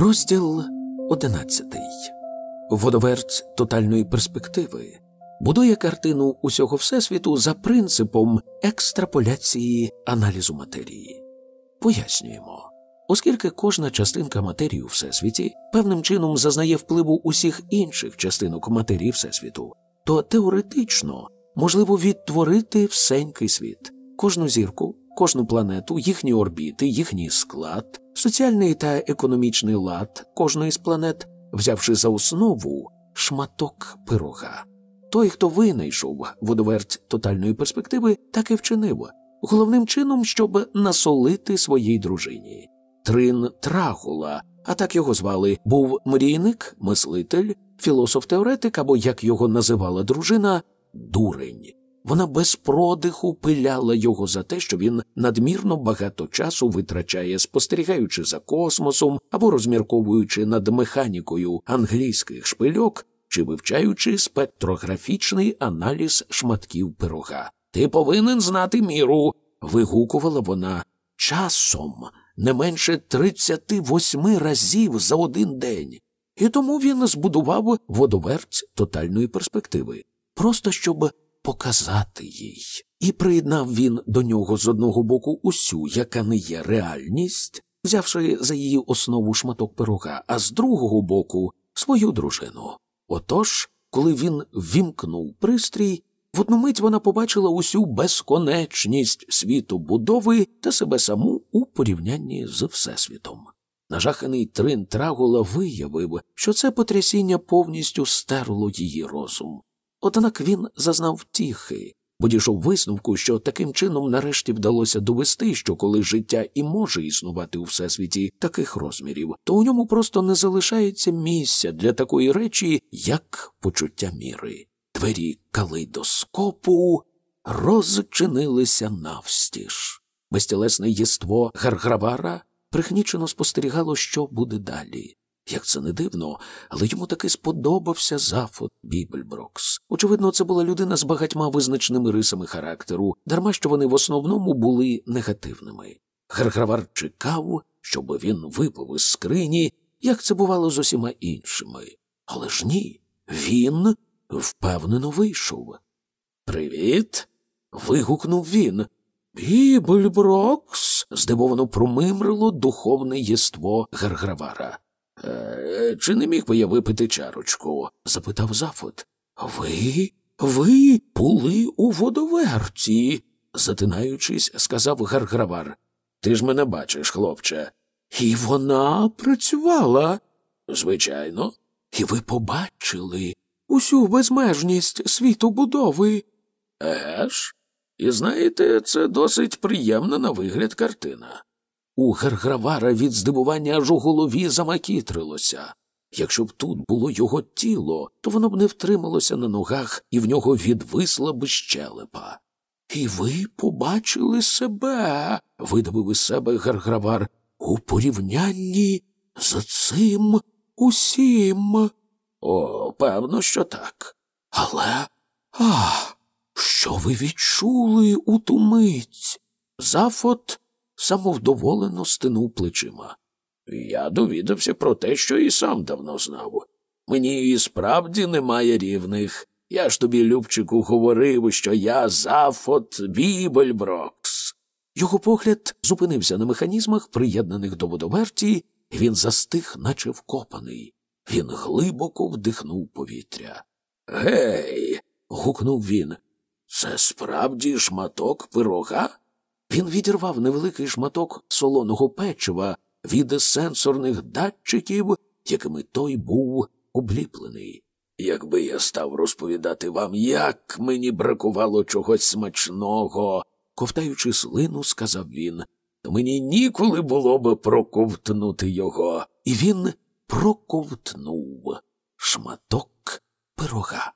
Розділ одинадцятий. Водоверць тотальної перспективи будує картину усього Всесвіту за принципом екстраполяції аналізу матерії. Пояснюємо. Оскільки кожна частинка матерії у Всесвіті певним чином зазнає впливу усіх інших частинок матерії Всесвіту, то теоретично можливо відтворити всенький світ, кожну зірку, кожну планету, їхні орбіти, їхній склад, соціальний та економічний лад кожної з планет, взявши за основу шматок пирога. Той, хто винайшов водоверть тотальної перспективи, так і вчинив, головним чином, щоб насолити своїй дружині. Трин Трагула, а так його звали, був мрійник, мислитель, філософ-теоретик або, як його називала дружина, дурень. Вона без продиху пиляла його за те, що він надмірно багато часу витрачає, спостерігаючи за космосом або розмірковуючи над механікою англійських шпильок чи вивчаючи спектрографічний аналіз шматків пирога. Ти повинен знати міру. вигукувала вона часом не менше 38 разів за один день. І тому він збудував водоверць тотальної перспективи, просто щоб показати їй. І приєднав він до нього з одного боку усю, яка не є реальність, взявши за її основу шматок пирога, а з другого боку свою дружину. Отож, коли він вімкнув пристрій, в одну мить вона побачила усю безконечність світу будови та себе саму у порівнянні з Всесвітом. Нажаханий трин Трагула виявив, що це потрясіння повністю стерло її розум. Однак він зазнав втіхи, бо дійшов висновку, що таким чином нарешті вдалося довести, що коли життя і може існувати у всесвіті таких розмірів, то у ньому просто не залишається місця для такої речі, як почуття міри. Двері калейдоскопу розчинилися навстіж. Безтілесне єство Гаргравара прихнічено спостерігало, що буде далі. Як це не дивно, але йому таки сподобався Зафот Бібельброкс. Очевидно, це була людина з багатьма визначними рисами характеру, дарма що вони в основному були негативними. Гаргравар чекав, щоб він випав із скрині, як це бувало з усіма іншими. Але ж ні, він впевнено вийшов. Привіт. вигукнув він. Бібельброкс. здивовано промимрило духовне єство Гаргравара. Е, чи не міг би я випити чарочку? запитав Зафот. Ви, ви були у водоверці, затинаючись, сказав Гаргравар. Ти ж мене бачиш, хлопче. І вона працювала. Звичайно, і ви побачили усю безмежність світу будови. Еге ж, і знаєте, це досить приємна на вигляд картина. У Гергравара від здивування аж у голові замакітрилося. Якщо б тут було його тіло, то воно б не втрималося на ногах і в нього відвисла б щелепа. І ви побачили себе, видавив із себе Гергравар, у порівнянні з цим усім. О, певно, що так. Але. А, що ви відчули у ту мить? Зафот самовдоволено стинув плечима. Я довідався про те, що і сам давно знав. Мені і справді немає рівних. Я ж тобі, Любчику, говорив, що я Зафот Бібельброкс. Його погляд зупинився на механізмах, приєднаних до водоверті, і він застиг, наче вкопаний. Він глибоко вдихнув повітря. Гей. гукнув він. Це справді шматок пирога? Він відірвав невеликий шматок солоного печива від сенсорних датчиків, якими той був обліплений. Якби я став розповідати вам, як мені бракувало чогось смачного, ковтаючи слину, сказав він, то мені ніколи було б проковтнути його. І він проковтнув шматок пирога.